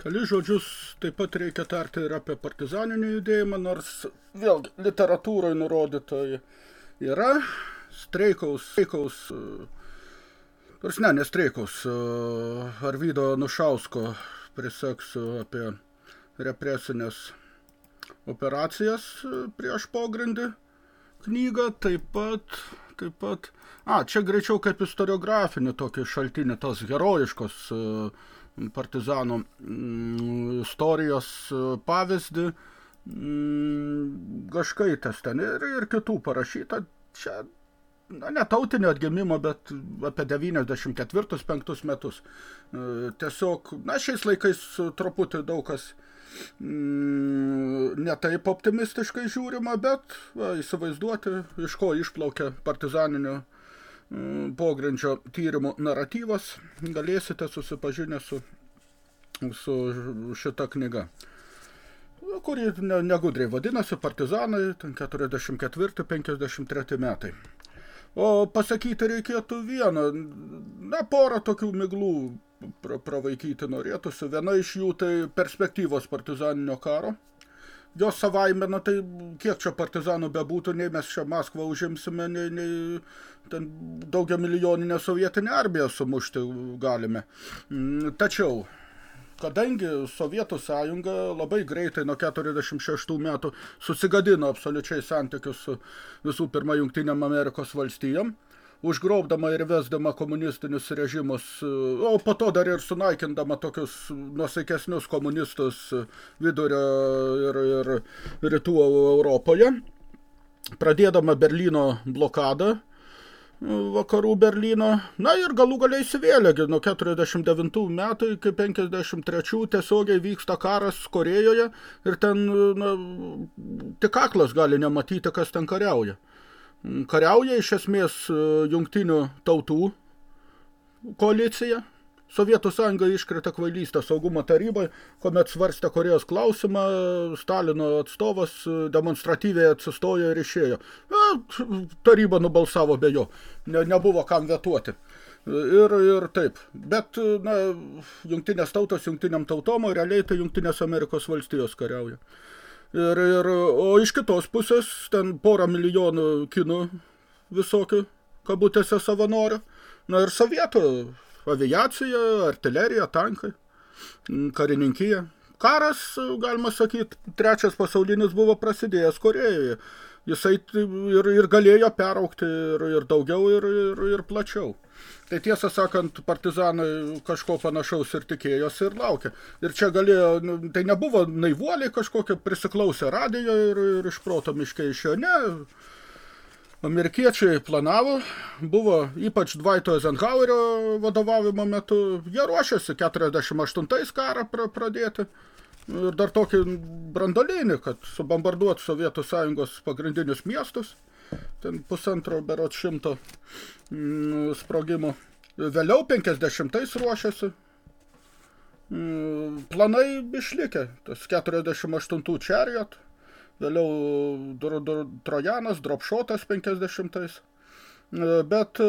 Keli žodžius taip pat reikia tarti ir apie partizaninį judėjimą, nors vėlgi literatūroje nurodytoji yra streikaus, streikaus, nors ne, ne streikaus, Arvydo Nušausko priseksiu apie represinės operacijas prieš pogrindį knygą, taip pat, taip pat, a, čia greičiau kaip istoriografinį tokį šaltinį, tos herojiškos partizanų mm, istorijos pavyzdį, mm, Gaškaitės ten ir, ir kitų parašyta, čia na, ne tautinio atgimimo, bet apie 94-5 metus. Tiesiog, na, šiais laikais truputį daug kas mm, ne taip optimistiškai žiūrima, bet va, įsivaizduoti, iš ko išplaukia partizaninio mm, pogrindžio tyrimų naratyvas, galėsite susipažinę su, su šita knyga kuri ne, negudriai vadinasi Partizanai, 44-53 metai. O pasakyti reikėtų vieną, na, porą tokių miglų pra, pravaikyti norėtųsi. Viena iš jų tai perspektyvos partizaninio karo. Jos savaime, na tai kiek čia partizanų bebūtų, nei mes čia Maskvą užimsime, nei, nei ten daugia milijoninę sovietinę armiją sumušti galime. Tačiau kadangi Sovietų sąjunga labai greitai nuo 46 metų susigadino absoliučiai santykius su visų pirma Jungtinėm Amerikos valstijom, užgrobdama ir vesdama komunistinius režimus, o po to dar ir sunaikindama tokius nusaikesnius komunistus vidurio ir, ir rytų Europoje, pradėdama Berlyno blokadą, vakarų Berlyno. Na ir galų galiai įsivėlė, nuo 49 metų iki 53 tiesiogiai vyksta karas Korejoje ir ten na, tik aklas gali nematyti, kas ten kariauja. Kariauja iš esmės jungtinių tautų koalicija, Sovietų sąjunga iškrita kvailystę saugumo tarybai, kuomet svarstė Korejos klausimą, Stalino atstovas demonstratyviai atsistojo ir išėjo. Na, taryba nubalsavo be jo, ne, nebuvo kam vetuoti. Ir, ir taip. Bet, na, jungtinės tautos jungtiniam tautom, o realiai tai jungtinės Amerikos valstijos kariauja. Ir, ir, o iš kitos pusės ten porą milijonų kinų visokių kabutėse savanorių. Na ir sovietų aviacija, artilerija, tankai, karininkija. Karas, galima sakyti, trečias pasaulinis buvo prasidėjęs Korejoje. Jisai ir, ir galėjo peraukti ir, ir daugiau, ir, ir, ir plačiau. Tai tiesą sakant, partizanai kažko panašaus ir tikėjosi ir laukė. Ir čia galėjo, nu, tai nebuvo naivuoliai kažkokie prisiklausę radijo ir, ir iš proto miškai išėjo. Ne, Amerikiečiai planavo, buvo ypač Dvaito Eisenhowerio vadovavimo metu, jie ruošiasi 48 karą pradėti ir dar tokį brandolinį, kad subombarduoti Sovietų Sąjungos pagrindinius miestus, ten pusantro berot šimto mm, sprogimų. Vėliau 50 ruošiasi, mm, planai išlikę, tas 48 čariot, vėliau dro, dro, Trojanas, Dropšotas 50-ais, bet e,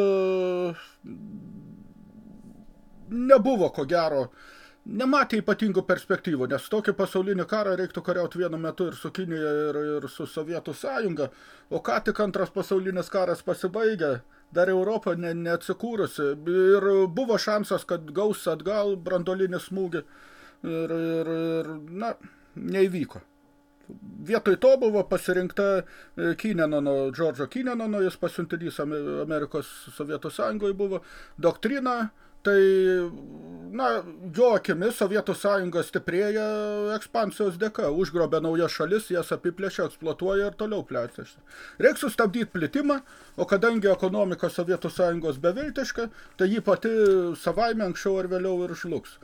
nebuvo ko gero, nematė ypatingų perspektyvų, nes tokį pasaulinį karą reiktų kariauti vienu metu ir su Kinija, ir, ir su Sovietų sąjunga, o ką tik antras pasaulinis karas pasibaigė, dar Europą ne, neatsikūrusi, ir buvo šansas, kad gaus atgal brandolinį smūgį, ir, ir, ir na, neįvyko. Vietoj to buvo pasirinkta e, Kinenono, Džordžo Kinenono, jis pasiuntinys Amerikos Sovietų Sąjungoje buvo, doktrina Tai, na, jo akimis Sovietų sąjunga stiprėja ekspansijos dėka, užgrobė naujas šalis, jas apiplėšia, eksploatuoja ir toliau plečiasi. Reiks sustabdyti plitimą, o kadangi ekonomika Sovietų sąjungos beviltiška, tai ji pati savaime anksčiau ar vėliau ir žlugs.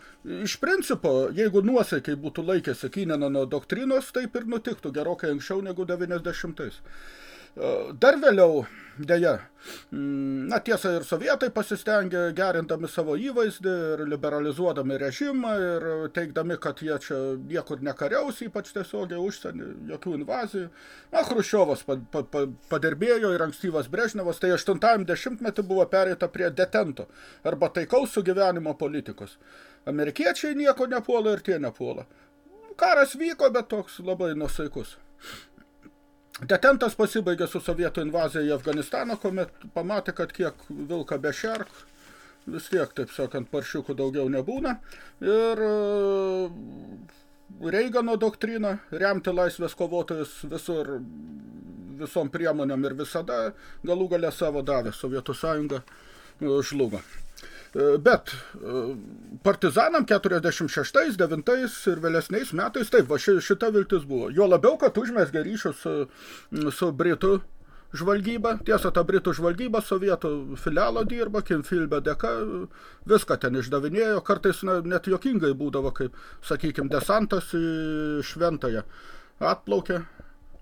Iš principo, jeigu nuosaikiai būtų laikėsi Kinenono doktrinos, taip ir nutiktų gerokai anksčiau negu 90-ais. Dar vėliau, dėja, mm, na tiesa ir sovietai pasistengė gerindami savo įvaizdį ir liberalizuodami režimą ir teikdami, kad jie čia niekur nekariaus, ypač tiesiogiai užsienį, jokių invazijų. Na, Hruščiovas pa, pa, pa, padirbėjo ir ankstyvas Brežnevas, tai 80-metį buvo pereita prie detento arba taikaus sugyvenimo politikos. Amerikiečiai nieko nepuola ir tie nepuola. Karas vyko, bet toks labai nusaikus. Detentas pasibaigė su sovietų invazija į Afganistaną, kuomet pamatė, kad kiek vilka be šerk, vis tiek, taip sakant, paršiukų daugiau nebūna. Ir e, Reigano doktrina remti laisvės kovotojus visur, visom priemonėm ir visada galų galę savo davė Sovietų sąjunga e, žlugo. Bet e, partizanam 46, 9 ir vėlesniais metais, taip, va šita viltis buvo. Jo labiau, kad užmesgė ryšius su, su Britų žvalgyba. Tiesa, ta Britų žvalgyba sovietų filialo dirba, Kimfilbe dėka, viską ten išdavinėjo. Kartais na, net jokingai būdavo, kaip, sakykime, desantas į šventąją atplaukė.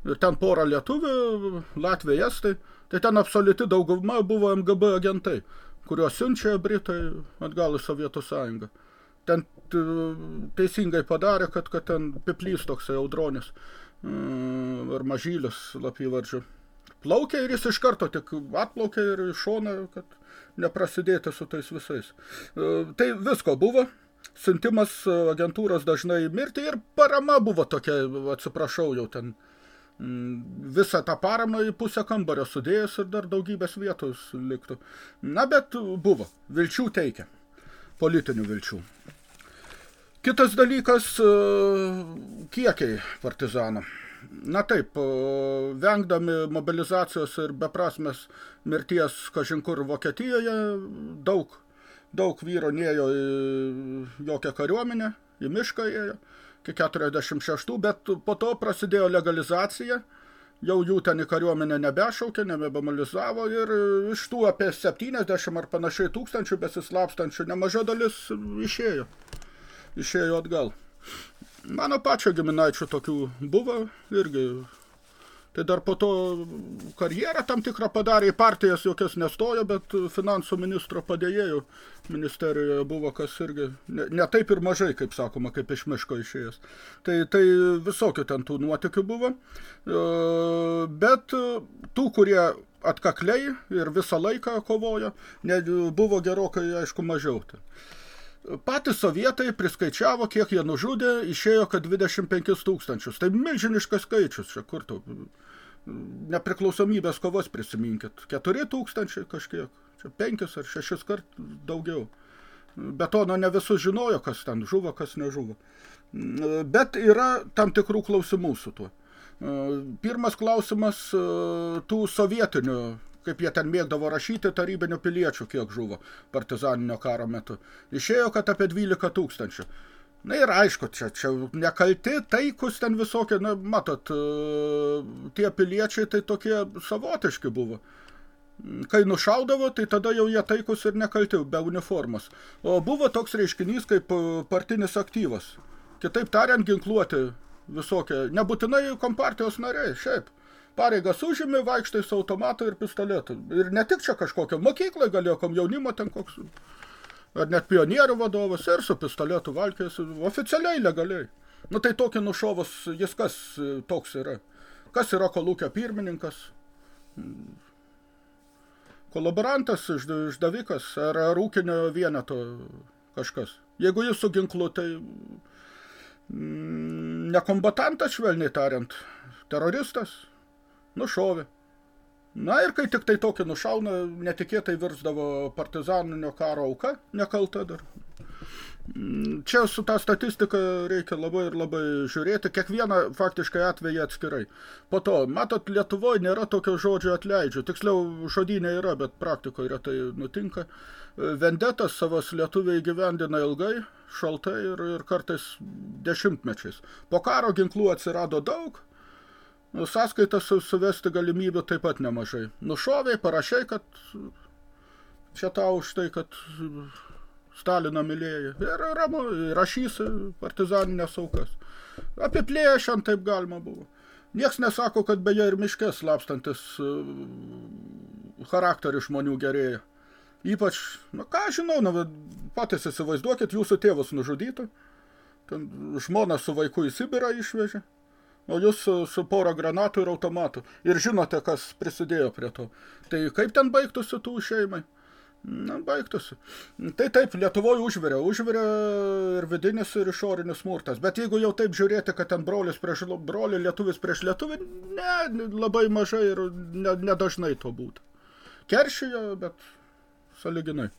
Ir ten porą lietuvių, Latvijai, Estai. Tai ten absoliuti dauguma buvo MGB agentai kuriuos siunčia Britai atgal į Sovietų sąjungą. Ten teisingai padarė, kad, kad ten piplys toksai audronis mm, ar mažylis lapyvardžių. Plaukė ir jis iš karto tik atplaukė ir iš šoną, kad neprasidėti su tais visais. E, tai visko buvo. Siuntimas agentūros dažnai mirti ir parama buvo tokia, atsiprašau, jau ten Mm, visą tą paramą į pusę kambario sudėjęs ir dar daugybės vietos liktų. Na, bet buvo. Vilčių teikia. Politinių vilčių. Kitas dalykas e, – kiekiai partizanų. Na taip, e, vengdami mobilizacijos ir beprasmės mirties kažinkur Vokietijoje, daug, daug vyro nėjo į jokią kariuomenę, į mišką ėjo iki 46, bet po to prasidėjo legalizacija, jau jų ten į kariuomenę nebešaukė, nebemobilizavo ir iš tų apie 70 ar panašiai tūkstančių besislapstančių nemaža dalis išėjo, išėjo atgal. Mano pačio giminaičių tokių buvo irgi Tai dar po to karjerą tam tikrą padarė, į partijas jokias nestojo, bet finansų ministro padėjėjų ministerijoje buvo kas irgi ne, ne taip ir mažai, kaip sakoma, kaip iš miško išėjęs. Tai, tai visokių ten tų nuotikių buvo, e, bet tų, kurie atkakliai ir visą laiką kovojo, ne, buvo gerokai, aišku, mažiau. Tai. Patys sovietai priskaičiavo, kiek jie nužudė, išėjo, kad 25 tūkstančius. Tai milžiniškas skaičius, čia kur tu nepriklausomybės kovos prisiminkit. 4 tūkstančiai kažkiek, čia 5 ar 6 kart daugiau. Bet to, nu, ne visus žinojo, kas ten žuvo, kas nežuvo. Bet yra tam tikrų klausimų su tuo. Pirmas klausimas tų sovietinių kaip jie ten mėgdavo rašyti, tarybinių piliečių kiek žuvo partizaninio karo metu. Išėjo, kad apie 12 tūkstančių. Na ir aišku, čia, čia nekalti, taikus ten visokie, na, matot, e, tie piliečiai tai tokie savotiški buvo. Kai nušaudavo, tai tada jau jie taikus ir nekalti, be uniformos. O buvo toks reiškinys kaip e, partinis aktyvas. Kitaip tariant, ginkluoti visokie, nebūtinai kompartijos nariai, šiaip pareigas užėmė, vaikštai su automatu ir pistoletu. Ir ne tik čia kažkokio mokyklai galėjo, kom jaunimo ten koks, ar net pionierių vadovas, ir su pistoletu valkės, oficialiai, legaliai. Nu tai tokį nušovus, jis kas toks yra? Kas yra kolūkio pirmininkas? Kolaborantas, išdavikas, ar, ar ūkinio vieneto kažkas? Jeigu jis su ginklu, tai mm, nekombatantas, švelniai tariant, teroristas, nušovė. Na ir kai tik tai tokį nušauna, netikėtai virsdavo partizaninio karo auka, nekalta dar. Čia su tą statistiką reikia labai ir labai žiūrėti, kiekvieną faktiškai atvejį atskirai. Po to, matot, Lietuvoje nėra tokio žodžio atleidžiu, tiksliau žodynė yra, bet praktikoje retai nutinka. Vendetas savas lietuviai gyvendina ilgai, šaltai ir, ir kartais dešimtmečiais. Po karo ginklų atsirado daug, sąskaitas suvesti galimybių taip pat nemažai. Nušoviai, parašiai, kad čia tau už tai, kad Staliną mylėjai. Ir ramu, rašys partizaninės aukas. Apiplėšiant taip galima buvo. Niekas nesako, kad beje ir miške slapstantis e, charakteris žmonių gerėja. Ypač, nu ką žinau, nu, patys įsivaizduokit, jūsų tėvus nužudytų, ten žmona su vaiku į Sibirą išvežė, o jūs su, su pora granatų ir automatų. Ir žinote, kas prisidėjo prie to. Tai kaip ten baigtųsi tų šeimai? Na, baigtųsi. Tai taip, Lietuvoje užvirė. Užvirė ir vidinis, ir išorinis smurtas. Bet jeigu jau taip žiūrėti, kad ten brolis prieš brolį, lietuvis prieš lietuvį, ne, labai mažai ir nedažnai ne, ne to būtų. Keršijo, bet saliginai.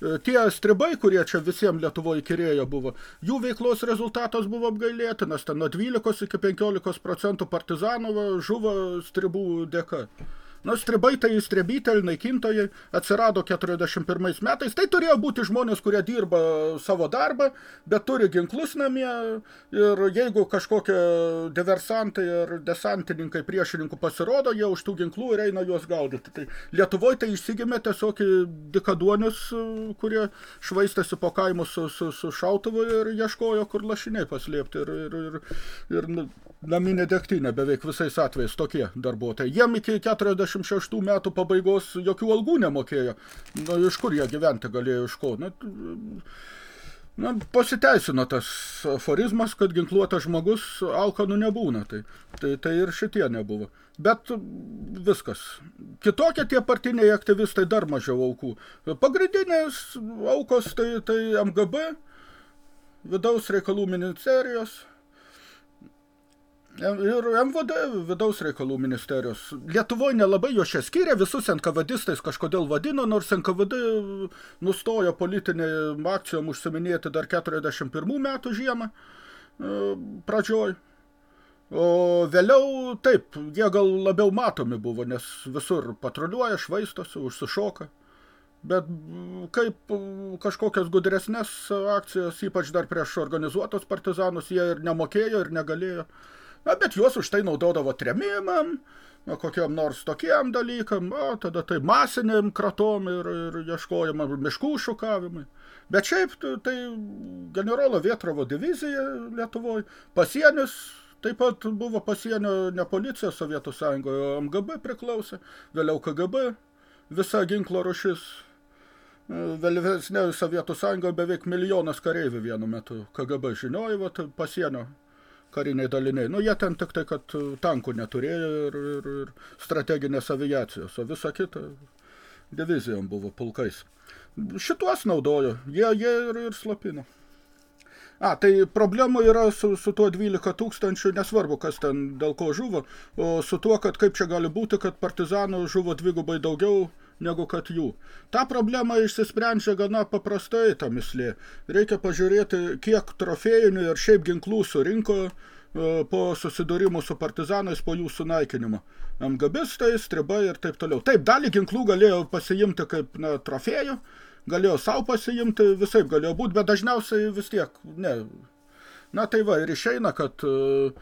E, tie stribai, kurie čia visiems Lietuvoje kirėjo buvo, jų veiklos rezultatas buvo apgailėtinas, ten nuo 12 iki 15 procentų partizanų žuvo stribų dėka. Nu, stribai tai strebyteliai, naikintojai atsirado 41 metais. Tai turėjo būti žmonės, kurie dirba savo darbą, bet turi ginklus namie ir jeigu kažkokie diversantai ar desantininkai priešininkų pasirodo, jie už tų ginklų ir eina juos gaudyti. Tai Lietuvoje tai išsigimė tiesiog dikaduonius, kurie švaistėsi po kaimus su, su, su šautuvu ir ieškojo, kur lašiniai paslėpti. Ir, ir, ir, ir naminė degtinė beveik visais atvejais tokie darbuotojai. Jiem iki 46 metų pabaigos jokių algų nemokėjo. Nu, iš kur jie gyventi galėjo, iš ko? Na, na, pasiteisino tas aforizmas, kad ginkluotas žmogus alkanų nebūna. Tai, tai, tai ir šitie nebuvo. Bet viskas. Kitokie tie partiniai aktyvistai dar mažiau aukų. Pagrindinės aukos tai, tai MGB, vidaus reikalų ministerijos, Ir MVD vidaus reikalų ministerijos. Lietuvoje nelabai jo čia skiria, visus NKVDistais kažkodėl vadino, nors NKVD nustojo politinį akcijom užsiminėti dar 41 metų žiemą e, pradžioj. O vėliau, taip, jie gal labiau matomi buvo, nes visur patruliuoja, švaistosi, užsišoka. Bet kaip kažkokias gudresnės akcijas, ypač dar prieš organizuotos partizanus, jie ir nemokėjo, ir negalėjo. Na, bet juos už tai naudodavo tremimam, na, kokiam nors tokiem dalykam, o tada tai masiniam kratom ir, ir ieškojama miškų šukavimai. Bet šiaip tai generolo Vietrovo divizija Lietuvoje, pasienis taip pat buvo pasienio ne policija Sovietų Sąjungoje, MGB priklausė, vėliau KGB, visa ginklo rušis. Vėlesnė Sovietų Sąjungoje beveik milijonas kareivių vienu metu KGB žinojo, pasienio kariniai daliniai. Nu, jie ten tik tai, kad tankų neturėjo ir, ir, ir strateginės aviacijos, o visa kita divizijom buvo pulkais. Šituos naudojo, jie, jie ir, ir slapino. A, tai problemų yra su, su tuo 12 tūkstančių, nesvarbu, kas ten dėl ko žuvo, o su tuo, kad kaip čia gali būti, kad partizanų žuvo dvigubai daugiau negu kad jų. Ta problema išsisprendžia gana paprastai, ta mislė. Reikia pažiūrėti, kiek trofėjinių ir šiaip ginklų surinko e, po susidūrimų su partizanais po jų sunaikinimo. MGBistai, stribai ir taip toliau. Taip, dalį ginklų galėjo pasiimti kaip na, trofėjų, galėjo savo pasiimti, visaip galėjo būti, bet dažniausiai vis tiek, ne. Na tai va, ir išeina, kad uh,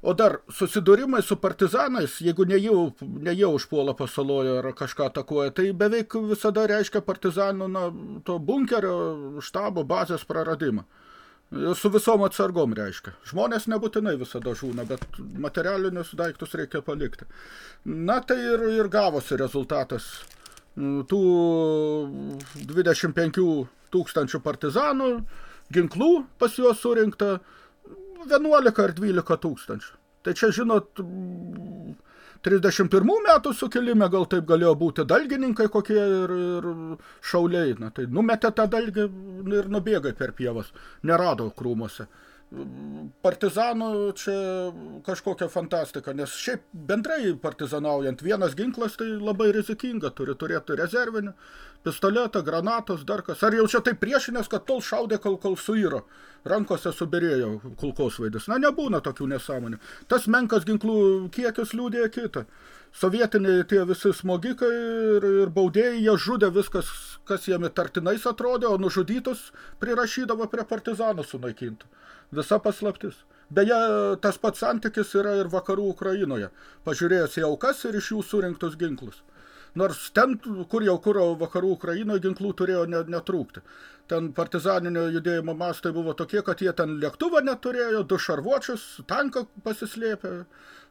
O dar susidūrimai su partizanais, jeigu ne jie, ne jie užpuola pasalojo ar kažką atakuoja, tai beveik visada reiškia partizanų na, to bunkerio, štabo, bazės praradimą. Su visom atsargom reiškia. Žmonės nebūtinai visada žūna, bet materialinius daiktus reikia palikti. Na tai ir, ir gavosi rezultatas. Tų 25 tūkstančių partizanų, ginklų pas juos surinkta, 11 ar 12 tūkstančių. Tai čia, žinot, 31 metų sukilime gal taip galėjo būti dalgininkai kokie ir, ir šauliai. Na, tai numetė tą dalgį ir nubėgai per pievas, nerado krūmuose partizanų čia kažkokia fantastika, nes šiaip bendrai partizanaujant vienas ginklas tai labai rizikinga, turi turėti rezervinį, pistoletą, granatos, dar kas. Ar jau čia taip priešinės, kad tol šaudė, kol, kol suiro, rankose subirėjo kulkosvaidis. Na, nebūna tokių nesąmonių. Tas menkas ginklų kiekis liūdėjo kitą. Sovietiniai tie visi smogikai ir, ir baudėjai, jie žudė viskas, kas jiem įtartinais atrodė, o nužudytus prirašydavo prie partizanų sunaikintų visa paslaptis. Beje, tas pats santykis yra ir vakarų Ukrainoje, pažiūrėjus į aukas ir iš jų surinktus ginklus. Nors ten, kur jau kur vakarų Ukrainoje ginklų turėjo netrūkti. Ten partizaninio judėjimo mastai buvo tokie, kad jie ten lėktuvą neturėjo, du šarvuočius, tanką pasislėpė.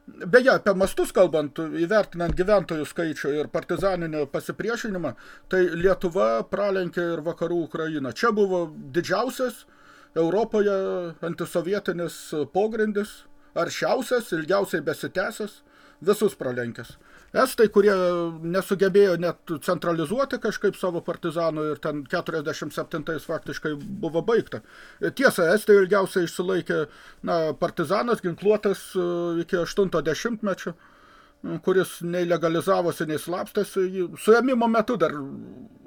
Beje, apie mastus kalbant, įvertinant gyventojų skaičių ir partizaninį pasipriešinimą, tai Lietuva pralenkė ir vakarų Ukrainą. Čia buvo didžiausias Europoje antisovietinis pogrindis, aršiausias, ilgiausiai besitęsęs, visus pralenkęs. Estai, kurie nesugebėjo net centralizuoti kažkaip savo partizanų ir ten 47 faktiškai buvo baigta. Tiesa, Estai ilgiausiai išsilaikė na, partizanas ginkluotas e, iki 80 mečio kuris nei legalizavosi, nei slapstėsi. Suėmimo metu dar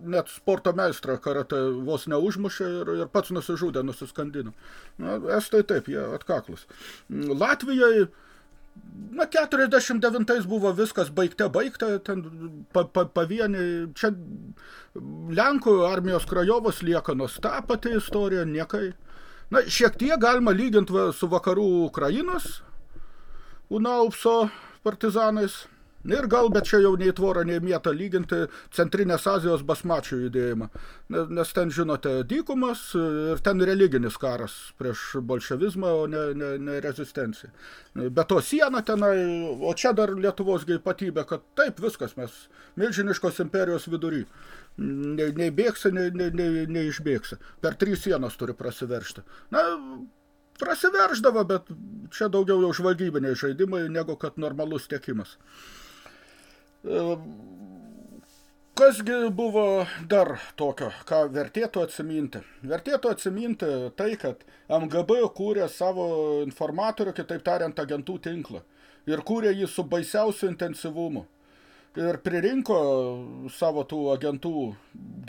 net sporto meistrą karate vos neužmušė ir, ir pats nusižudė, nusiskandino. Na, estai taip, jie atkaklus. Latvijai Na, 49 buvo viskas baigte, baigta, ten pa, pa, pavieniai, čia Lenkų armijos krajovos liekanos, ta pati istorija, niekai. Na, šiek tiek galima lyginti su vakarų Ukrainos, Unaupso partizanais, Ir gal, bet čia jau nei tvorą, nei mietą lyginti Centrinės Azijos basmačių judėjimą. Nes ten, žinote, dykumas ir ten religinis karas prieš bolševizmą, o ne, ne, ne rezistencija. Be to siena tenai, o čia dar Lietuvos ypatybė, kad taip viskas, mes milžiniškos imperijos vidury. Nei, nei bėgsi, nei, nei, nei, nei išbėgsi. Per trys sienos turi prasiveršti. Na, prasiverždavo, bet čia daugiau jau žvalgybiniai žaidimai, negu kad normalus tiekimas. Kasgi buvo dar tokio, ką vertėtų atsiminti? Vertėtų atsiminti tai, kad MGB kūrė savo informatorių, kitaip tariant, agentų tinklą. Ir kūrė jį su baisiausiu intensyvumu. Ir pririnko savo tų agentų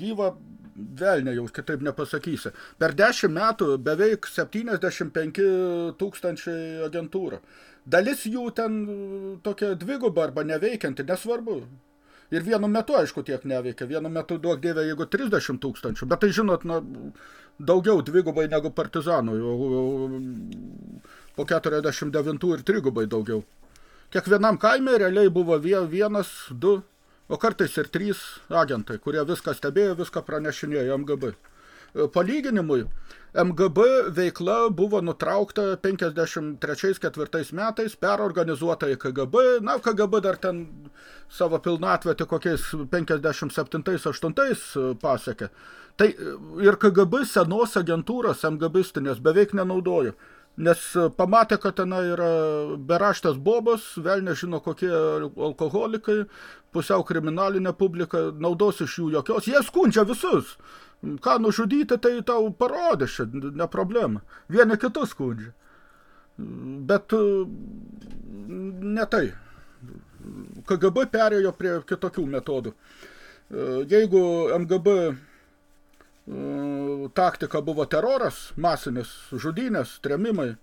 gyvą velnė jau kitaip nepasakysi. Per 10 metų beveik 75 tūkstančiai agentūrų. Dalis jų ten tokia dviguba arba neveikianti, nesvarbu. Ir vienu metu, aišku, tiek neveikia. Vienu metu duok dievė, jeigu 30 tūkstančių. Bet tai, žinot, na, daugiau dvigubai negu partizanų. Po 49 ir trigubai daugiau. Kiekvienam kaime realiai buvo vienas, du, o kartais ir trys agentai, kurie viską stebėjo, viską pranešinėjo MGB. Palyginimui, MGB veikla buvo nutraukta 53-4 metais, perorganizuota į KGB. Na, KGB dar ten savo pilnatvę tik kokiais 57-8 pasiekė. Tai ir KGB senos agentūros MGBistinės beveik nenaudojo. Nes pamatė, kad ten yra beraštės bobos, vėl nežino kokie alkoholikai, pusiau kriminalinė publika, naudos iš jų jokios. Jie skundžia visus. Ką nužudyti, tai tau parodė čia, ne problema. Vieni kitus skundžia. Bet ne tai. KGB perėjo prie kitokių metodų. Jeigu MGB taktika buvo teroras, masinis žudynės, tremimai,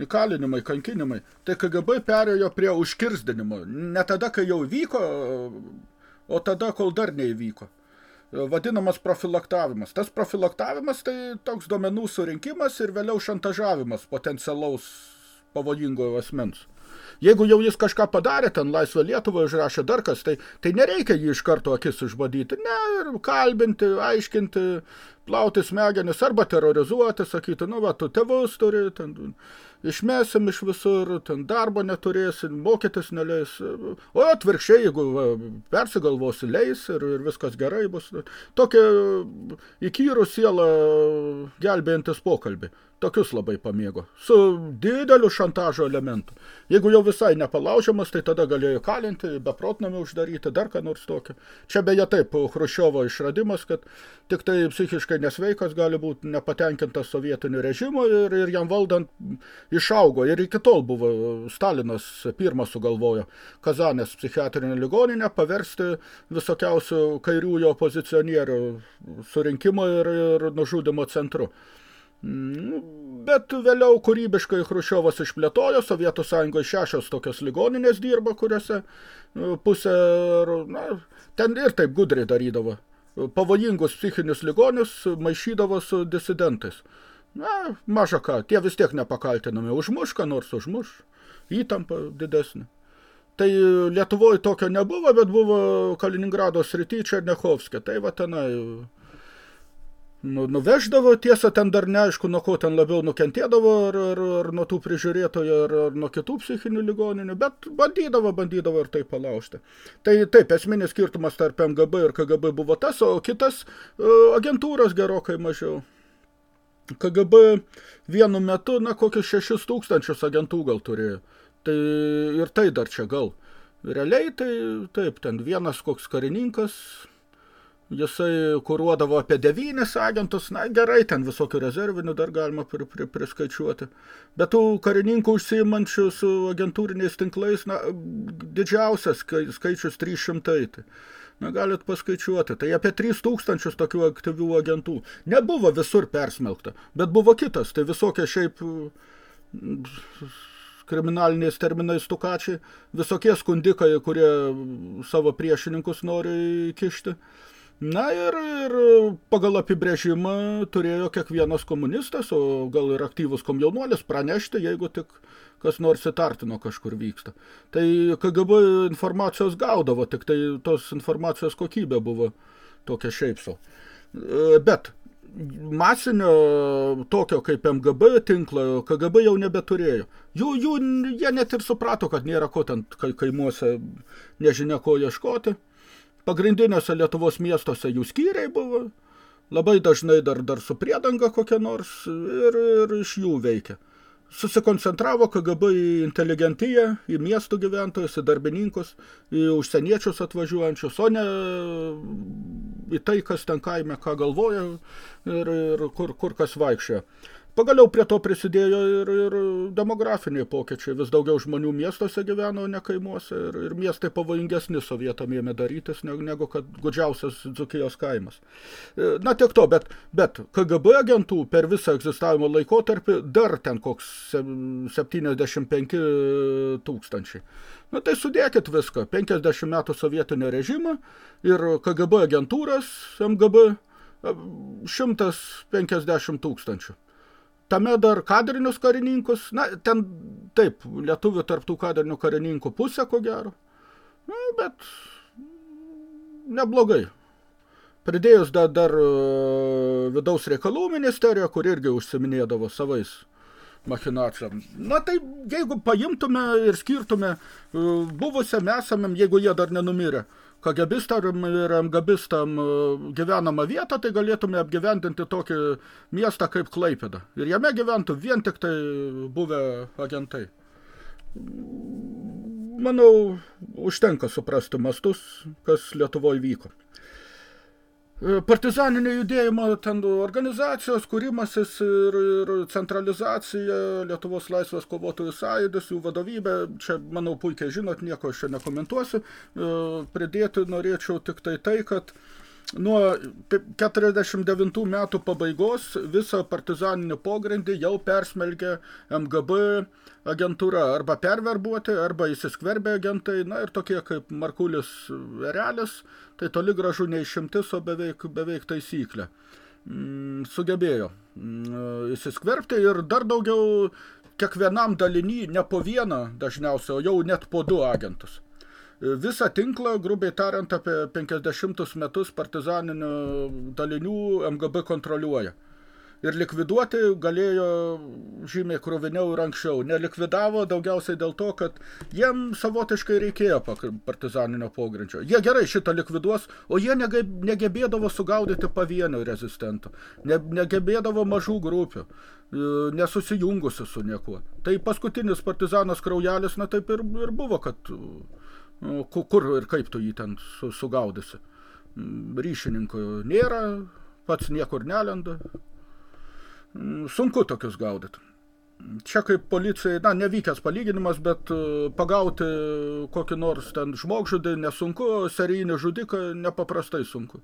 įkalinimai, kankinimai, tai KGB perėjo prie užkirsdinimo. Ne tada, kai jau vyko, o tada, kol dar neįvyko vadinamas profilaktavimas. Tas profilaktavimas tai toks duomenų surinkimas ir vėliau šantažavimas potencialaus pavojingo asmens. Jeigu jau jis kažką padarė, ten laisvę Lietuvą užrašė dar kas, tai, tai nereikia jį iš karto akis išbadyti. Ne, ir kalbinti, aiškinti, plauti smegenis arba terrorizuoti, sakyti, nu va, tu tėvus turi, ten, išmesim iš visur, ten darbo neturėsi, mokytis neleis. O atvirkščiai, jeigu va, persigalvosi, leis ir, ir viskas gerai bus. Tokia įkyrų sielą gelbėjantis pokalbį. Tokius labai pamėgo. Su dideliu šantažo elementu. Jeigu jau visai nepalaužiamas, tai tada galėjo kalinti, beprotnamį uždaryti, dar ką nors tokio. Čia beje taip, Hruščiovo išradimas, kad tik tai psichiškai nesveikas gali būti nepatenkintas sovietiniu režimu ir, ir jam valdant išaugo. Ir iki tol buvo Stalinas pirmas sugalvojo Kazanės psichiatrinę ligoninę paversti visokiausių kairiųjų opozicionierių surinkimo ir, ir nužudimo centru. Nu, bet vėliau kūrybiškai Hruščiovas išplėtojo, Sovietų sąjungoje šešios tokios ligoninės dirba, kuriuose pusė, na, ten ir taip gudriai darydavo. Pavojingus psichinius ligonius maišydavo su disidentais. Na, maža ką, tie vis tiek nepakaltinami. Užmuš, ką nors užmuš. Įtampa didesnė. Tai Lietuvoje tokio nebuvo, bet buvo Kaliningrado srity Černechovskė. Tai va tenai nu, nuveždavo, tiesa, ten dar neaišku, nuo ko ten labiau nukentėdavo, ar, ar, ar nuo tų prižiūrėtojų, ar, ar nuo kitų psichinių ligoninių, bet bandydavo, bandydavo ir tai palaužti. Tai taip, esminis skirtumas tarp MGB ir KGB buvo tas, o kitas uh, agentūros gerokai mažiau. KGB vienu metu, na, kokius šešis tūkstančius agentų gal turėjo. Tai ir tai dar čia gal. Realiai tai taip, ten vienas koks karininkas, jisai kuruodavo apie devynis agentus, na gerai, ten visokių rezervinių dar galima pri, pri, priskaičiuoti. Bet tų karininkų užsiimančių su agentūriniais tinklais, na, didžiausias skaičius 300. Tai. Na, galit paskaičiuoti. Tai apie 3000 tokių aktyvių agentų. Nebuvo visur persmelkta, bet buvo kitas. Tai visokie šiaip kriminaliniais terminais tukačiai, visokie skundikai, kurie savo priešininkus nori kišti. Na ir, ir pagal apibrėžimą turėjo kiekvienas komunistas, o gal ir aktyvus komjaunuolis pranešti, jeigu tik kas nors įtartino kažkur vyksta. Tai KGB informacijos gaudavo, tik tai tos informacijos kokybė buvo tokia šiaip sau. Bet masinio tokio kaip MGB tinklo KGB jau nebeturėjo. Jų, jų, jie net ir suprato, kad nėra ko ten kaimuose nežinia ko ieškoti. Pagrindiniuose Lietuvos miestuose jų skyriai buvo, labai dažnai dar, dar su priedanga kokia nors ir, ir iš jų veikia. Susikoncentravo KGB į inteligentiją, į miestų gyventojus, į darbininkus, į užsieniečius atvažiuojančius, o ne į tai, kas ten kaime, ką galvoja ir, ir kur, kur kas vaikščia. Pagaliau prie to prisidėjo ir, ir demografiniai pokyčiai. Vis daugiau žmonių miestuose gyveno, ne kaimuose. Ir, ir miestai pavojingesni sovietam ėmė darytis, negu, negu kad gudžiausias Dzukijos kaimas. E, na tiek to, bet, bet KGB agentų per visą egzistavimo laikotarpį dar ten koks 75 tūkstančiai. Na tai sudėkit viską. 50 metų sovietinio režimą ir KGB agentūras MGB 150 tūkstančių. Tame dar kadrinius karininkus, na, ten taip, lietuvių tarptų kadrinių karininkų pusė, ko gero, na, bet neblogai. Pridėjus dar, dar e, vidaus reikalų ministerija, kur irgi užsiminėdavo savais machinacijom. Na tai jeigu paimtume ir skirtume e, buvusiam esamam, jeigu jie dar nenumirė, KGBistam ir MGBistam e, gyvenamą vietą, tai galėtume apgyvendinti tokį miestą kaip Klaipėda. Ir jame gyventų vien tik tai buvę agentai. Manau, užtenka suprasti mastus, kas Lietuvoje vyko. E, partizaninio judėjimo ten organizacijos, kūrimasis ir, ir centralizacija, Lietuvos laisvės kovotojų sąjūdis, jų vadovybė, čia, manau, puikiai žinot, nieko aš čia nekomentuosiu. E, pridėti norėčiau tik tai tai, kad nuo 49 metų pabaigos visą partizaninį pogrindį jau persmelgė MGB agentūra arba perverbuoti, arba įsiskverbė agentai, na ir tokie kaip Markulis Erelis, tai toli gražu neišimtis, o beveik, beveik taisyklė. Mm, sugebėjo mm, įsiskverbti ir dar daugiau kiekvienam dalinį, ne po vieną dažniausiai, o jau net po du agentus. Visą tinklą, grubiai tariant, apie 50 metus partizaninių dalinių MGB kontroliuoja ir likviduoti galėjo žymiai kroviniau ir anksčiau. Nelikvidavo daugiausiai dėl to, kad jiem savotiškai reikėjo partizaninio pogrindžio. Jie gerai šitą likviduos, o jie negebėdavo sugaudyti pavienio rezistentų, ne, negebėdavo mažų grupių, e, nesusijungusi su niekuo. Tai paskutinis partizanas kraujelis, na taip ir, ir buvo, kad e, kur ir kaip tu jį ten sugaudysi. Ryšininko nėra, pats niekur nelenda, Mm, sunku tokius gaudyti. Čia kaip policijai, na, nevykęs palyginimas, bet e, pagauti kokį nors ten žmogžudį nesunku, serijinį žudiką nepaprastai sunku.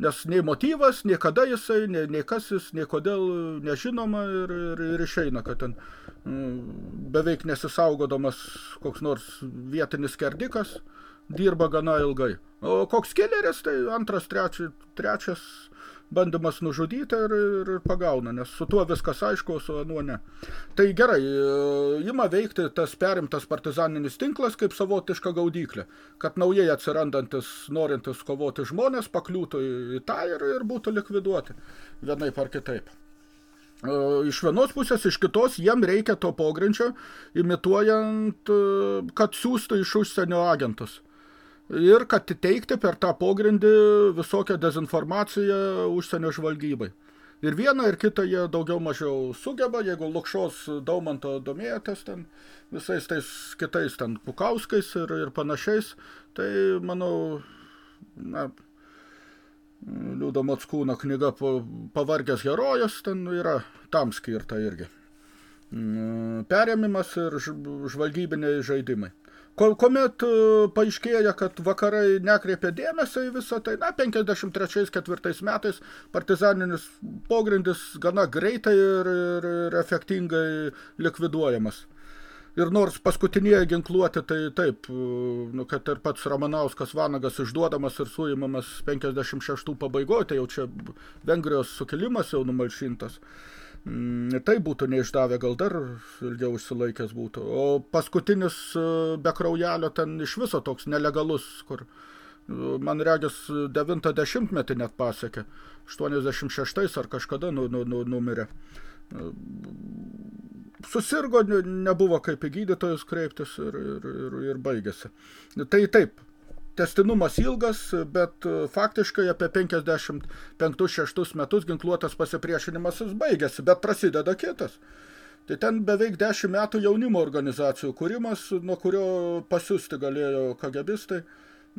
Nes nei motyvas, nei kada jisai, nei, nei kas jis, nei kodėl nežinoma ir, ir, ir išeina, kad ten mm, beveik nesisaugodamas koks nors vietinis kerdikas dirba gana ilgai. O koks killeris, tai antras, trečias, trečias bandymas nužudyti ir, ir pagauna, nes su tuo viskas aišku, su anuo ne. Tai gerai, e, ima veikti tas perimtas partizaninis tinklas kaip savotiška gaudyklė, kad naujai atsirandantis, norintis kovoti žmonės pakliūtų į tą ir, ir būtų likviduoti vienaip ar kitaip. E, iš vienos pusės, iš kitos, jiem reikia to pogrindžio, imituojant, e, kad siūstų iš užsienio agentus ir kad teikti per tą pogrindį visokią dezinformaciją užsienio žvalgybai. Ir vieną ir kitą jie daugiau mažiau sugeba, jeigu Lukšos Daumanto domėjotės ten visais tais kitais ten Pukauskais ir, ir panašiais, tai manau, na, Liudo Matskūno knyga Pavargęs herojas ten yra tam skirta irgi. Mm, perėmimas ir žvalgybiniai žaidimai. Kuomet e, paaiškėja, kad vakarai nekreipė dėmesio į visą tai, na, 53-4 metais partizaninis pogrindis gana greitai ir, ir, ir efektingai likviduojamas. Ir nors paskutinėje ginkluoti, tai taip, e, nu, kad ir pats Ramanauskas Vanagas išduodamas ir suimamas 56 pabaigoje, tai jau čia Vengrijos sukilimas jau numalšintas. Mm, tai būtų neišdavę, gal dar ilgiau išsilaikęs būtų. O paskutinis e, be kraujelio ten iš viso toks nelegalus, kur e, man regis 90 metį net pasiekė, 86 ar kažkada nu, nu, nu, numirė. E, susirgo, nebuvo kaip į gydytojus kreiptis ir, ir, ir, ir baigėsi. Tai taip, testinumas ilgas, bet e, faktiškai apie 55-6 metus ginkluotas pasipriešinimas jis baigėsi, bet prasideda kitas. Tai ten beveik 10 metų jaunimo organizacijų kūrimas, nuo kurio pasiūsti galėjo kagebistai,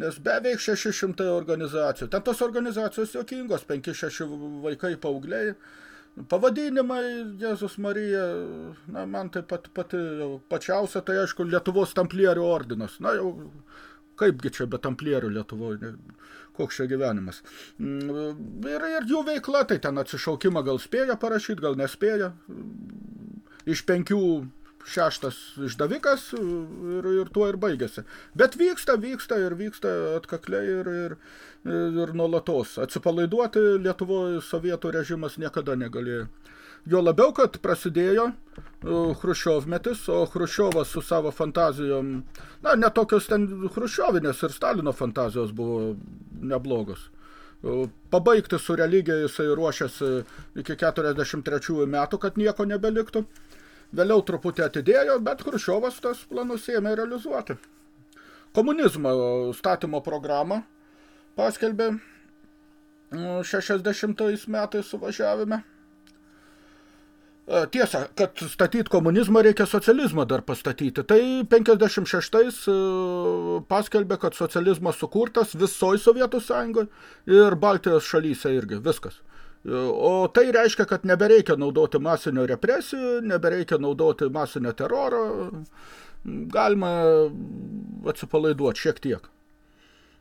nes beveik 600 organizacijų. Ten tos organizacijos jokingos, 5-6 vaikai paaugliai, Pavadinimai, Jėzus Marija, na, man tai pat, pati pačiausia, tai aišku, Lietuvos tamplierių ordinas. Na, jau kaipgi čia be tamplierių Lietuvoje, koks čia gyvenimas. Mm, ir, ir jų veikla, tai ten atsišaukimą gal spėja parašyti, gal nespėja. Iš penkių šeštas išdavikas ir, ir tuo ir baigėsi. Bet vyksta, vyksta ir vyksta atkakliai ir, ir, ir nuolatos. Atsipalaiduoti Lietuvoje sovietų režimas niekada negalėjo. Jo labiau, kad prasidėjo Hruščiovmetis, o Hruščiovas su savo fantazijom, na, netokios ten Hruščiovinės ir Stalino fantazijos buvo neblogos. Pabaigti su religija jisai ruošiasi iki 43 metų, kad nieko nebeliktų. Vėliau truputį atidėjo, bet Hruščiovas tas planus ėmė realizuoti. Komunizmo statymo programą paskelbė 60 metais suvažiavime. Tiesa, kad statyti komunizmą reikia socializmą dar pastatyti. Tai 56-ais e, paskelbė, kad socializmas sukurtas visoje Sovietų sąjungoje ir Baltijos šalyse irgi, viskas. E, o tai reiškia, kad nebereikia naudoti masinio represijų, nebereikia naudoti masinio teroro, galima atsipalaiduoti šiek tiek.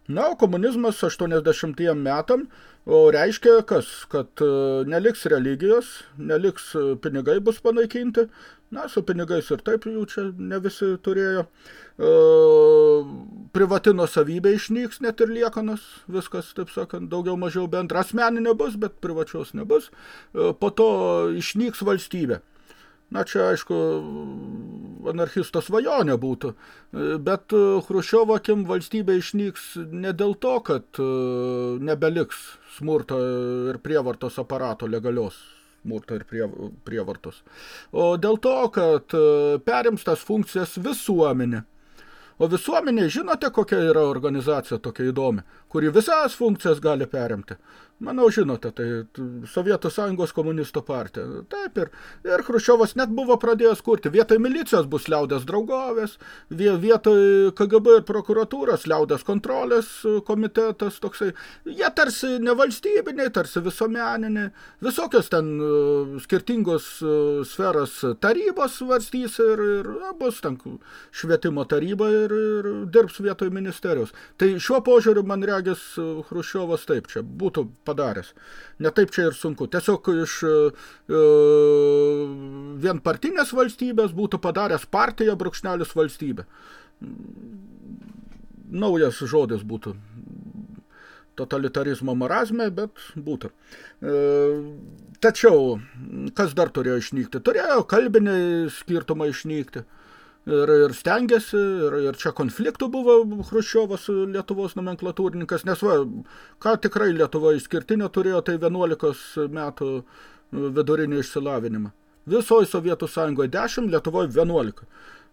Na, komunizmas 80 metam o reiškia kas, kad e, neliks religijos, neliks e, pinigai bus panaikinti, na, su pinigais ir taip jų čia ne visi turėjo, e, privati nuosavybė išnyks net ir liekanos, viskas, taip sakant, daugiau mažiau bendra asmeninė bus, bet privačios nebus, e, po to išnyks valstybė. Na, čia, aišku, anarchisto svajonė būtų, bet Hruščiovo akim valstybė išnyks ne dėl to, kad e, nebeliks smurto ir prievartos aparato legalios smurto ir prie, prievartos, o dėl to, kad e, perims tas funkcijas visuomenė. O visuomenė, žinote, kokia yra organizacija tokia įdomi, kuri visas funkcijas gali perimti. Manau, žinote, tai Sovietų Sąjungos komunistų partija. Taip, ir, ir Hruščiovas net buvo pradėjęs kurti. Vietoj milicijos bus liaudės draugovės, vietoj KGB ir prokuratūros liaudės kontrolės komitetas toksai. Jie tarsi nevalstybiniai, tarsi visuomeniniai, visokios ten uh, skirtingos uh, sferos tarybos svarstys ir, ir bus ten švietimo taryba ir, ir dirbs vietoj ministerijos. Tai šiuo požiūriu, man regis, Hruščiovas taip čia būtų padaręs. Netaip čia ir sunku. Tiesiog iš e, e, vienpartinės valstybės būtų padaręs partiją brūkšnelis valstybė. Naujas žodis būtų totalitarizmo marazme, bet būtų. E, tačiau, kas dar turėjo išnykti? Turėjo kalbiniai skirtumai išnykti. Ir, ir stengiasi, ir, ir čia konfliktų buvo Hruščiovas Lietuvos nomenklatūrininkas, nes va, ką tikrai Lietuva išskirtinio turėjo, tai 11 metų vidurinį išsilavinimą. Visoje Sovietų sąjungoje 10, Lietuvoje 11.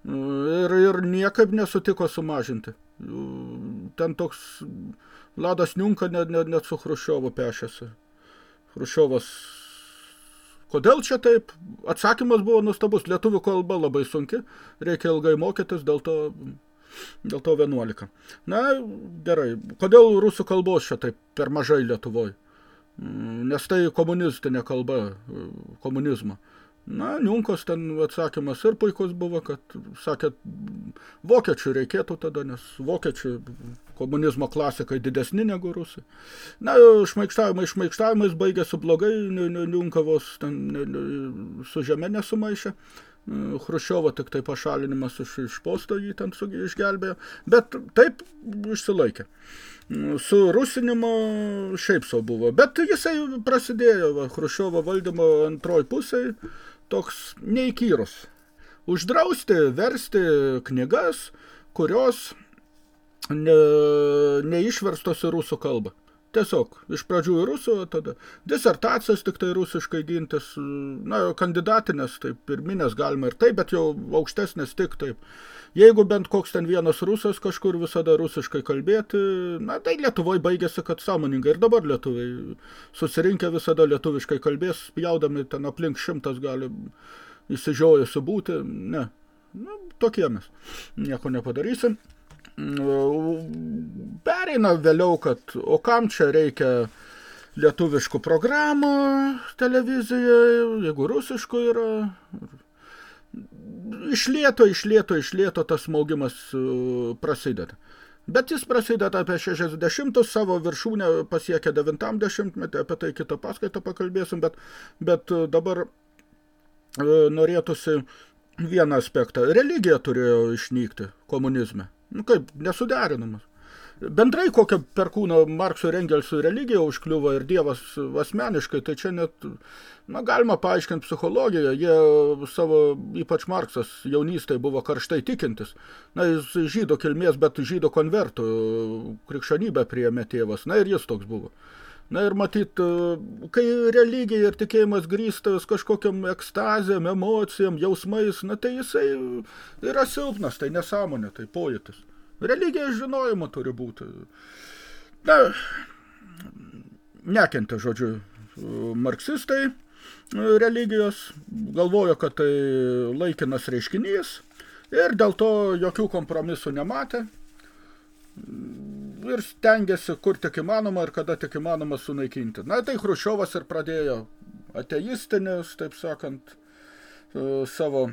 Ir, ir niekaip nesutiko sumažinti. Ten toks Ladas Niunka net, net, net su Hruščiovu pešėsi. Hruščiovas Kodėl čia taip? Atsakymas buvo nustabus. Lietuvių kalba labai sunki, reikia ilgai mokytis, dėl to, dėl to 11. Na, gerai. Kodėl rusų kalbos čia taip per mažai Lietuvoje? Nes tai komunistinė kalba, komunizmo. Na, Niunkos ten atsakymas ir puikus buvo, kad sakė, vokiečių reikėtų tada, nes vokiečių komunizmo klasikai didesni negu rusai. Na, šmaikštavimai šmaikštavimais baigėsi blogai, Niunkavos ten su žeme nesumaišė. Hruščiovo tik tai pašalinimas iš, iš posto jį ten su, išgelbėjo, bet taip išsilaikė. Su rusinimo šiaip sau buvo, bet jisai prasidėjo va, Hruščiovo valdymo antroj pusėj, toks neįkyrus. Uždrausti, versti knygas, kurios ne, neišverstos į rusų kalbą. Tiesiog, iš pradžių į rusų, tada disertacijas tik tai rusiškai gintis, na, kandidatinės, taip, pirminės galima ir taip, bet jau aukštesnės tik taip. Jeigu bent koks ten vienas rusas kažkur visada rusiškai kalbėti, na, tai Lietuvoje baigėsi, kad sąmoningai ir dabar lietuviai susirinkę visada lietuviškai kalbės, jaudami ten aplink šimtas gali įsižiojusi būti, ne, nu, tokie mes, nieko nepadarysim pereina vėliau, kad o kam čia reikia lietuviškų programų televizijoje, jeigu rusiškų yra. Iš lėto, iš lėto, iš lėto tas smaugimas prasideda. Bet jis prasideda apie 60 savo viršūnę pasiekia 90 metį, apie tai kitą paskaitą pakalbėsim, bet, bet dabar norėtųsi vieną aspektą. Religija turėjo išnykti komunizme. Nu kaip, nesuderinamas. Bendrai kokią perkūno Markso ir Engelsų religiją užkliuvo ir Dievas asmeniškai, tai čia net, na, galima paaiškinti psichologiją. Jie savo, ypač Marksas, jaunystėje buvo karštai tikintis. Na, jis žydo kilmės, bet žydo konvertų krikščionybę priėmė tėvas. Na, ir jis toks buvo. Na ir matyt, kai religija ir tikėjimas grįstas kažkokiam ekstazėm, emocijam, jausmais, na tai jisai yra silpnas, tai nesąmonė, tai pojūtis. Religija žinojimo turi būti. Na, nekentė, žodžiu, marksistai religijos, galvojo, kad tai laikinas reiškinys ir dėl to jokių kompromisų nematė ir stengiasi kur tik įmanoma ir kada tik įmanoma sunaikinti. Na, tai Hruščiovas ir pradėjo ateistinis, taip sakant, savo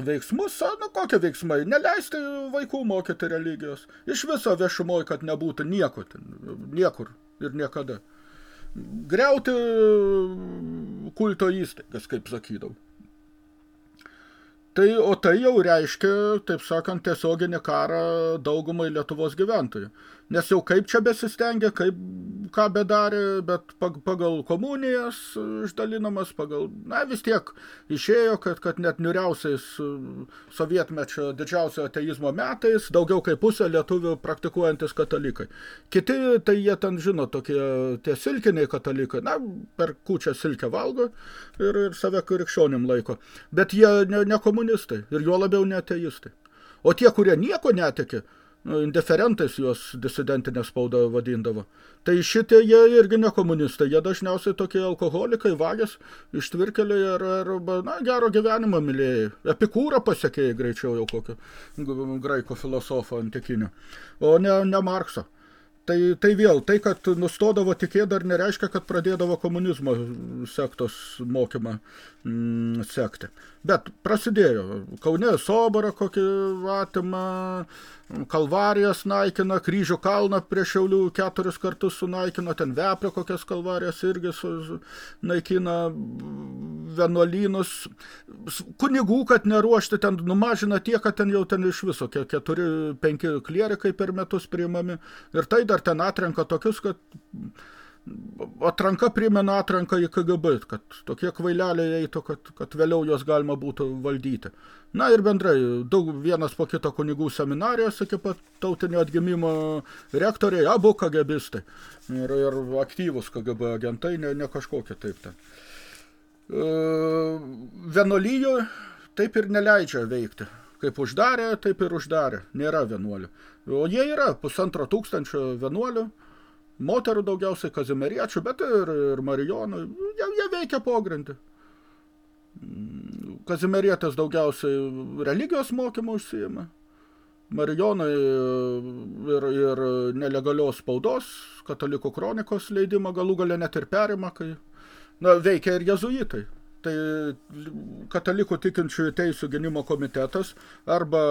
veiksmus, nu kokie veiksmai, neleisti vaikų mokyti religijos. Iš viso viešumoje, kad nebūtų nieko, niekur ir niekada. Griauti kulto įstaigas, kaip sakydavau. Tai, o tai jau reiškia, taip sakant, tiesioginį karą daugumai Lietuvos gyventojų. Nes jau kaip čia besistengia, kaip ką bedarė, bet pagal komunijas išdalinamas, pagal, na vis tiek išėjo, kad, kad net niuriausiais sovietmečio didžiausio ateizmo metais daugiau kaip pusė lietuvių praktikuojantis katalikai. Kiti, tai jie ten žino, tokie tie silkiniai katalikai, na, per kučią silkę valgo ir, ir save krikščionim laiko. Bet jie ne, ne komunistai ir juo labiau ne ateistai. O tie, kurie nieko netikė, indiferentais juos disidentinė spauda vadindavo. Tai šitie jie irgi ne komunistai, jie dažniausiai tokie alkoholikai, vagės, ištvirkeliai ar, ar na, gero gyvenimo mylėjai. Epikūrą pasiekėjai greičiau jau kokio graiko filosofo antikinio, o ne, ne Markso. Tai, tai vėl, tai, kad nustodavo tikėti, dar nereiškia, kad pradėdavo komunizmo sektos mokymą mm, sekti. Bet prasidėjo. Kaune sobarą kokį atimą, kalvarijas naikina, kryžių kalną prie Šiaulių keturis kartus sunaikino, ten veprė kokias kalvarijas irgi su, naikina vienuolynus. Kunigų, kad neruošti, ten numažina tiek, kad ten jau ten iš viso keturi, penki klierikai per metus priimami. Ir tai dar ten atrenka tokius, kad atranka primena atranką į KGB, kad tokie kvaileliai eitų, kad, kad vėliau juos galima būtų valdyti. Na ir bendrai, daug vienas po kito kunigų seminarijos iki pat tautinio atgimimo rektoriai, abu KGBistai. Ir, ir aktyvus KGB agentai, ne, ne kažkokie taip ten. E, Vienolyjų taip ir neleidžia veikti. Kaip uždarė, taip ir uždarė. Nėra vienuolių. O jie yra pusantro tūkstančio vienuolių moterų daugiausiai kazimeriečių, bet ir, ir marijonų, jie, jie veikia pogrindį. Kazimerietės daugiausiai religijos mokymų užsijima, marijonai ir, ir nelegalios spaudos, katalikų kronikos leidimą galų galę net ir perima, kai na, veikia ir jezuitai tai katalikų tikinčiųjų teisų gynimo komitetas arba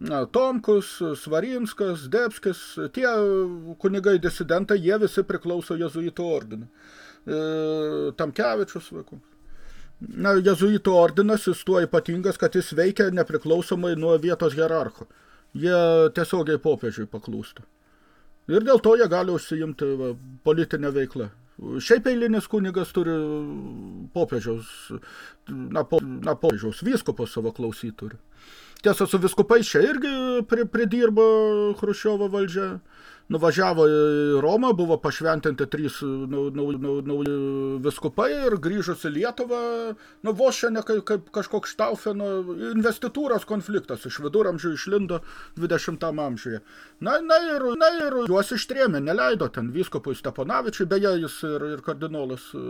na, Tomkus, Svarinskas, Debskis, tie kunigai disidentai, jie visi priklauso jezuitų ordinui. E, Tamkevičius vaikų. Na, jezuitų ordinas jis tuo ypatingas, kad jis veikia nepriklausomai nuo vietos hierarchų. Jie tiesiogiai popiežiui paklūsta. Ir dėl to jie gali užsiimti va, politinę veiklą. Šiaip eilinis kunigas turi popiežiaus, na, po, na popiežiaus, vyskupo savo klausyturių. Tiesa, su viskupais čia irgi pridirbo Hruščiovo valdžia nuvažiavo į Romą, buvo pašventinti trys nauji nau, nau, nau, viskupai ir grįžus į Lietuvą, nu, vos šiandien kaip, kaip kažkoks štaufeno investitūros konfliktas iš viduramžių išlindo 20 amžiuje. Na, na, ir, na ir juos ištrėmė, neleido ten vyskupui Steponavičiui, beje, jis ir, ir kardinolas e,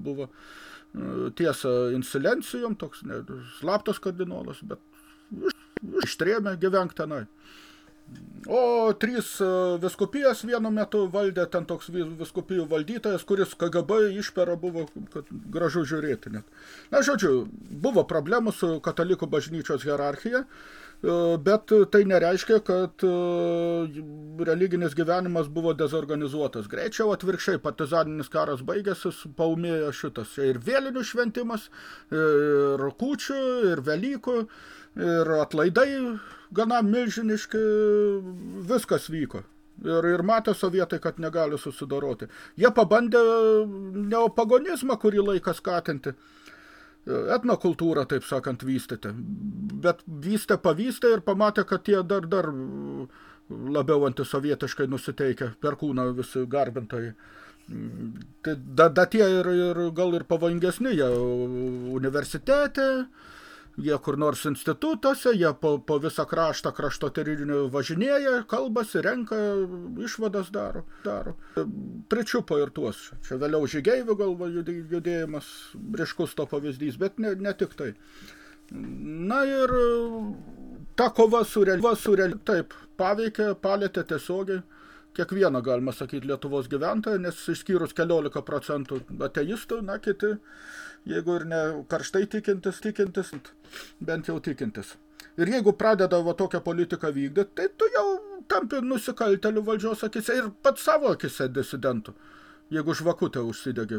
buvo e, tiesa insilencijom, toks ne, slaptas kardinolas, bet ištrėmė gyvenk tenai. O trys e, viskupijas vienu metu valdė ten toks viskupijų valdytojas, kuris KGB išpera buvo, kad gražu žiūrėti net. Na, žodžiu, buvo problemų su katalikų bažnyčios hierarchija, e, bet tai nereiškia, kad e, religinis gyvenimas buvo dezorganizuotas. Greičiau atvirkščiai, partizaninis karas baigėsi, paumėjo šitas. Ir vėlinių šventimas, ir kūčių, ir Velykų, ir atlaidai gana milžiniški, viskas vyko. Ir, ir matė sovietai, kad negali susidoroti. Jie pabandė neopagonizmą kurį laiką skatinti, etnokultūrą, taip sakant, vystyti. Bet vystė pavystė ir pamatė, kad tie dar, dar labiau antisovietiškai nusiteikę per kūną visi garbintojai. Tai da, da tie ir, ir gal ir pavojingesni, jie universitete, jie kur nors institutuose, jie po, po visą kraštą krašto terinių važinėja, kalbasi, renka, išvadas daro. daro. Pričiupo ir tuos. Čia vėliau žygeivių galva judėjimas, ryškus to pavyzdys, bet ne, ne tik tai. Na ir ta kova su realia, su real, taip, paveikė, palėtė tiesiogiai kiekvieną, galima sakyti, Lietuvos gyventoją, nes išskyrus keliolika procentų ateistų, na, kiti jeigu ir ne karštai tikintis, tikintis, bent jau tikintis. Ir jeigu pradeda va tokią politiką vykdyti, tai tu jau tampi nusikaltelių valdžios akise ir pat savo akise disidentų. Jeigu žvakutę užsidegi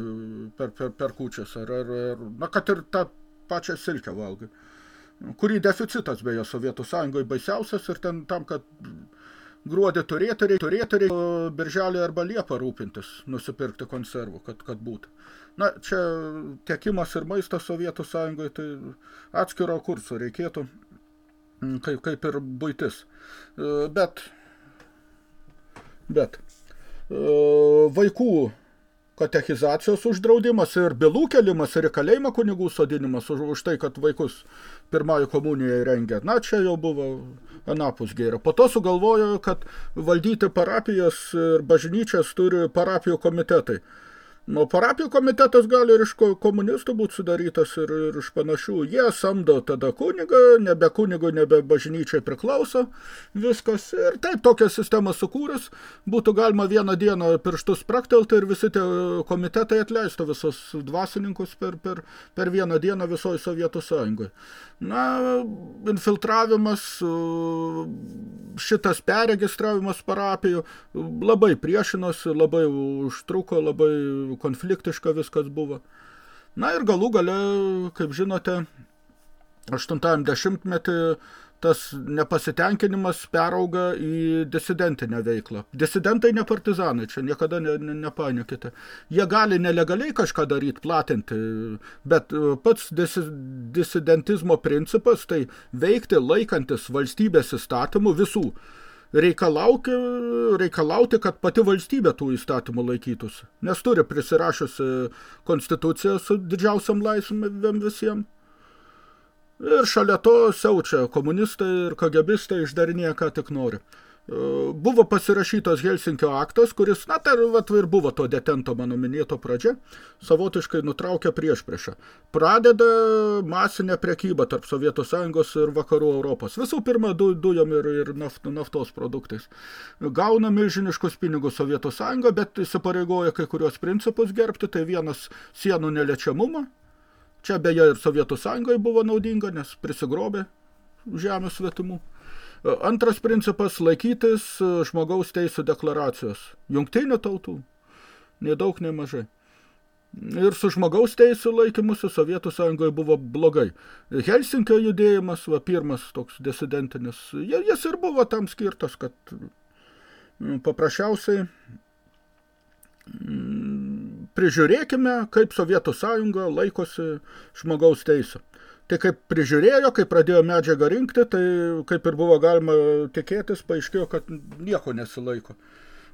per, per, per kūčias, ar, ar, ar, na, kad ir tą pačią silkę valgai. Kurį deficitas beje Sovietų Sąjungoje baisiausias ir ten tam, kad gruodį turėtų, turėtų, birželį arba liepą rūpintis, nusipirkti konservų, kad, kad būtų. Na, čia tiekimas ir maistas Sovietų Sąjungoje, tai atskiro kurso reikėtų, kaip, kaip ir buitis. E, bet, bet, e, vaikų katechizacijos uždraudimas ir bylų kelimas ir į kalėjimą kunigų sodinimas už, už tai, kad vaikus pirmąjį komuniją rengia. Na, čia jau buvo anapus gėrio. Po to sugalvojo, kad valdyti parapijas ir bažnyčias turi parapijų komitetai. Nu, parapijų komitetas gali ir iš komunistų būti sudarytas ir, ir iš panašių. Jie samdo tada kunigą, nebe kunigo, nebe bažnyčiai priklauso viskas. Ir taip, tokią sistemą sukūrus, būtų galima vieną dieną pirštus praktelti ir visi tie komitetai atleistų visus dvasininkus per, per, per vieną dieną visoje Sovietų Sąjungoje. Na, infiltravimas, šitas perregistravimas parapijų labai priešinosi, labai užtruko, labai konfliktiška viskas buvo. Na ir galų gale, kaip žinote, 80-metį tas nepasitenkinimas perauga į disidentinę veiklą. Disidentai ne partizanai, čia niekada ne, ne, nepainiokite. Jie gali nelegaliai kažką daryti, platinti, bet e, pats disi, disidentizmo principas tai veikti laikantis valstybės įstatymų visų reikalauti, reikalauti, kad pati valstybė tų įstatymų laikytųsi. Nes turi prisirašiusi konstituciją su didžiausiam laisvėm visiems. Ir šalia to siaučia komunistai ir kagebistai išdarinėja, ką tik nori. Buvo pasirašytas Helsinkio aktas, kuris, na, tai vat, ir buvo to detento mano minėto pradžia, savotiškai nutraukia prieš priešą. Pradeda masinę prekybą tarp Sovietų Sąjungos ir vakarų Europos. Visų pirma, du, dujom ir, ir naft, naftos produktais. Gauna milžiniškus pinigus Sovietų Sąjunga, bet įsipareigoja kai kurios principus gerbti, tai vienas sienų neliečiamumą. Čia beje ir Sovietų Sąjungai buvo naudinga, nes prisigrobė žemės svetimų. Antras principas – laikytis e, žmogaus teisų deklaracijos. Jungtinių tautų. Nei daug, nei mažai. Ir su žmogaus teisų laikymusi Sovietų sąjungoje buvo blogai. Helsinkio judėjimas, va, pirmas toks disidentinis, jis ir buvo tam skirtas, kad paprasčiausiai prižiūrėkime, kaip Sovietų sąjunga laikosi žmogaus teisų. Tai kaip prižiūrėjo, kai pradėjo medžiagą rinkti, tai kaip ir buvo galima tikėtis, paaiškėjo, kad nieko nesilaiko.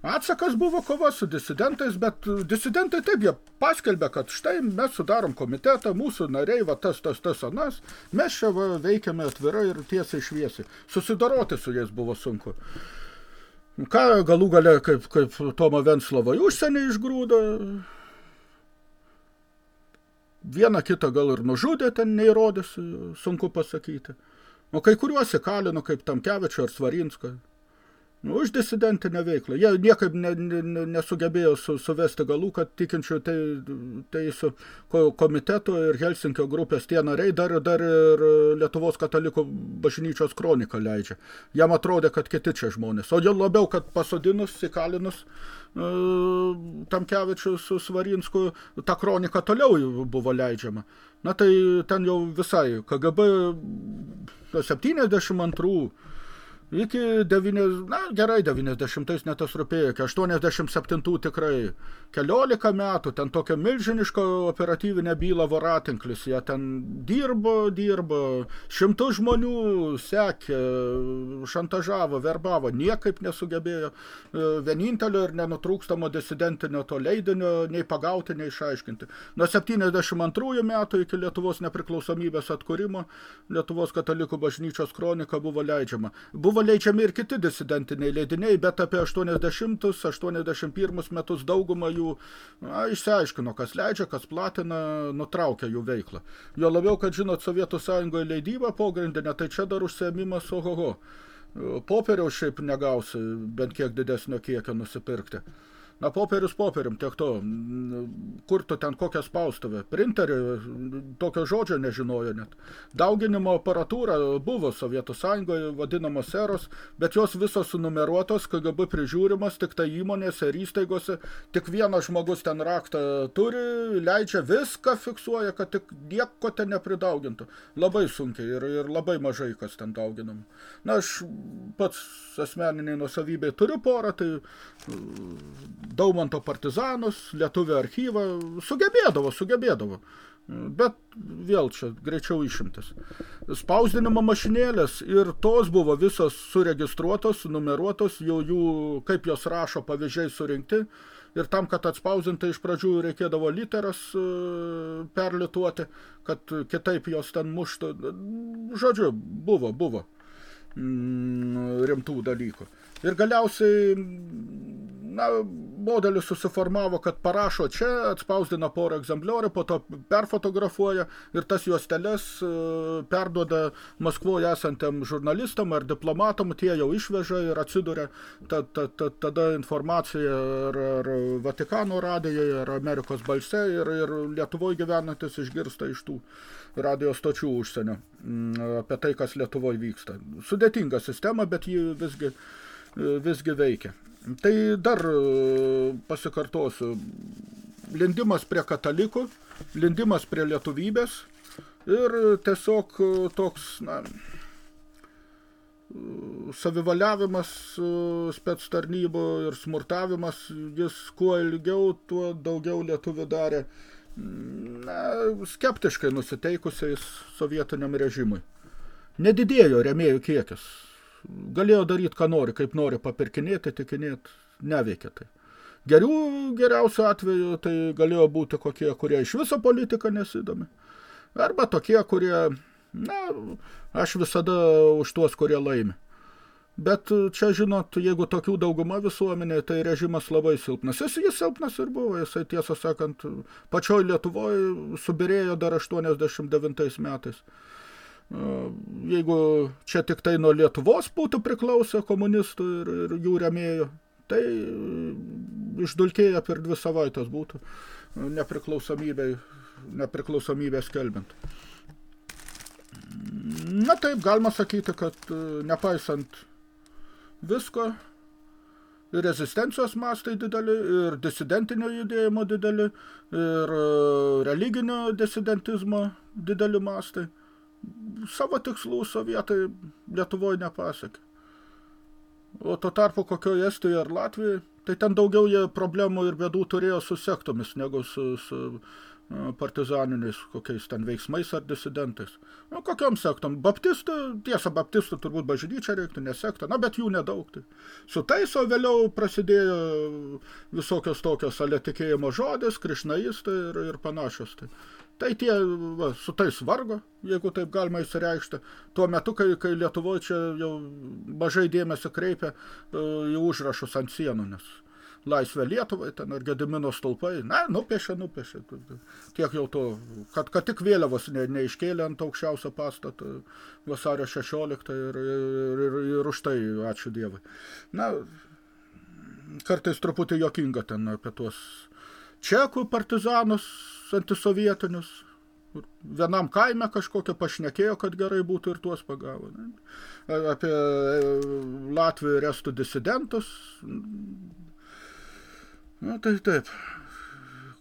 Atsakas buvo kova su disidentais, bet disidentai taip, jie paskelbė, kad štai mes sudarom komitetą, mūsų nariai, va tas, tas, tas, anas, mes čia va, veikiame atvirai ir tiesiai šviesiai. Susidoroti su jais buvo sunku. Ką galų gale, kaip, kaip Tomo Venslovo užsienį išgrūdo, Vieną kitą gal ir nužudė, ten neįrodys, sunku pasakyti. O kai kuriuos įkalino, kaip Tamkevičio ar Svarinską. Nu, už disidentinę veiklą. Jie niekaip ne, ne, nesugebėjo su, suvesti galų, kad tikinčių tai su komiteto ir Helsinkio grupės tie nariai dar, dar ir Lietuvos katalikų bažnyčios kroniką leidžia. Jam atrodė, kad kiti čia žmonės. O jau labiau, kad pasodinus, įkalinus Tamkevičius su Svarinsku, ta kronika toliau buvo leidžiama. Na tai ten jau visai KGB 72 Iki 9, na gerai, 90 netas rūpėjo, iki 87 tikrai keliolika metų, ten tokia milžiniška operatyvinė byla voratinklis, jie ten dirbo, dirbo, šimtų žmonių sekė, šantažavo, verbavo, niekaip nesugebėjo e, vienintelio ir nenutrūkstamo disidentinio to leidinio nei pagauti, nei išaiškinti. Nuo 72 metų iki Lietuvos nepriklausomybės atkūrimo Lietuvos katalikų bažnyčios kronika buvo leidžiama. Buvo buvo leidžiami ir kiti disidentiniai leidiniai, bet apie 80-81 metus daugumą jų na, išsiaiškino, kas leidžia, kas platina, nutraukia jų veiklą. Jo labiau, kad žinot, Sovietų sąjungoje leidybą pogrindinę, tai čia dar užsiėmimas ohoho. Popieriaus šiaip negausi bent kiek didesnio kiekio nusipirkti. Na, popierius popierium, tiek to. Kur tu ten kokią spaustuvę? Printerį, tokio žodžio nežinojo net. Dauginimo aparatūra buvo Sovietų sąjungoje, vadinamos eros, bet jos visos sunumeruotos, KGB prižiūrimas, tik tai įmonėse ir įstaigose. Tik vienas žmogus ten raktą turi, leidžia viską, fiksuoja, kad tik nieko ten nepridaugintų. Labai sunkiai ir, ir labai mažai kas ten dauginam. Na, aš pats asmeniniai nusavybei turiu porą, tai Daumanto partizanus, lietuvio archyvą, sugebėdavo, sugebėdavo. Bet vėl čia greičiau išimtas. Spausdinimo mašinėlės ir tos buvo visos suregistruotos, numeruotos, jau jų, kaip jos rašo, pavyzdžiai surinkti. Ir tam, kad atspausdinti iš pradžių reikėdavo literas e, perlituoti, kad kitaip jos ten muštų. Žodžiu, buvo, buvo mm, rimtų dalykų. Ir galiausiai na, modelis susiformavo, kad parašo čia, atspausdina porą egzempliorių, po to perfotografuoja ir tas juosteles e, perduoda Maskvoje esantiem žurnalistam ar diplomatam, tie jau išveža ir atsiduria ta, ta, ta, tada informacija ar, ar Vatikano radijai, ar Amerikos balse ir, ir Lietuvoje gyvenantis išgirsta iš tų radio stočių užsienio mm, apie tai, kas Lietuvoje vyksta. Sudėtinga sistema, bet ji visgi visgi veikia. Tai dar e, pasikartosiu, lindimas prie katalikų, lindimas prie lietuvybės ir tiesiog toks, na, savivaliavimas spec tarnybų ir smurtavimas, jis kuo ilgiau, tuo daugiau lietuvių darė na, skeptiškai nusiteikusiais sovietiniam režimui. Nedidėjo remėjų kiekis. Galėjo daryti, ką nori, kaip nori papirkinėti, tikinėti, neveikia tai. Gerių geriausiu atveju tai galėjo būti kokie, kurie iš viso politiką nesidomi. Arba tokie, kurie, na, aš visada už tuos, kurie laimi. Bet čia, žinot, jeigu tokių dauguma visuomenė, tai režimas labai silpnas. Jis, jis silpnas ir buvo, jisai tiesą sakant, pačioj Lietuvoje subirėjo dar 89 metais. Jeigu čia tik tai nuo Lietuvos būtų priklausę komunistų ir, ir jų remėjų, tai išdulkėję per dvi savaitės būtų nepriklausomybė, nepriklausomybė skelbint. Na taip, galima sakyti, kad nepaisant visko. Ir rezistencijos mastai dideli, ir disidentinio judėjimo dideli, ir e, religinio disidentizmo dideli mastai. Savo tikslų sovietai Lietuvoje nepasakė. O tuo tarpu kokioje Estijoje ar Latvijoje, tai ten daugiau jie problemų ir bėdų turėjo su sektomis, negu su, su partizaniniais kokiais ten veiksmais ar disidentais. Nu, kokiom sektom? Baptistų, tiesa, baptistų turbūt bažnyčia reiktų, nesekta, na, bet jų nedaug. Tai. Su tais, o vėliau prasidėjo visokios tokios aletikėjimo žodis, krišnaistai ir, ir panašios. Tai. Tai tie, va, su tais vargo, jeigu taip galima įsireikšti, tuo metu, kai, kai Lietuvoje čia jau mažai dėmesio kreipia uh, į užrašus ant sienų, nes laisvę Lietuvai, ten ar Gedimino stulpai, na, nupiešė, nupiešė. Tiek jau to, kad, kad tik vėliavos ne, neiškėlė ant aukščiausio pastato vasario 16 ir, ir, ir, ir už tai ačiū Dievui. Na, kartais truputį jokinga ten apie tuos čekų partizanus antisovietinius, vienam kaime kažkokią pašnekėjo, kad gerai būtų ir tuos pagavo. Apie Latvių ir Estų disidentus, Na, tai taip.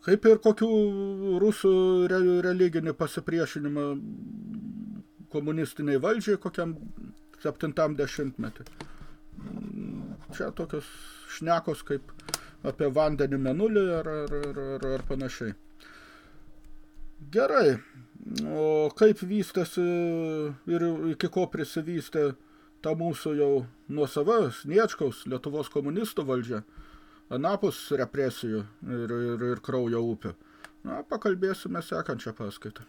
Kaip ir kokių rusų re, religinį pasipriešinimą komunistiniai valdžiai kokiam 70-metį. Čia tokios šnekos kaip apie vandenį menulį ar, ar, ar, ar, ar panašiai. Gerai, o kaip vystėsi ir iki ko prisivystė ta mūsų jau nuosava Sniečkaus Lietuvos komunistų valdžia – anapus represijų ir, ir, ir kraujo upių. Na, pakalbėsime sekančią paskaitą.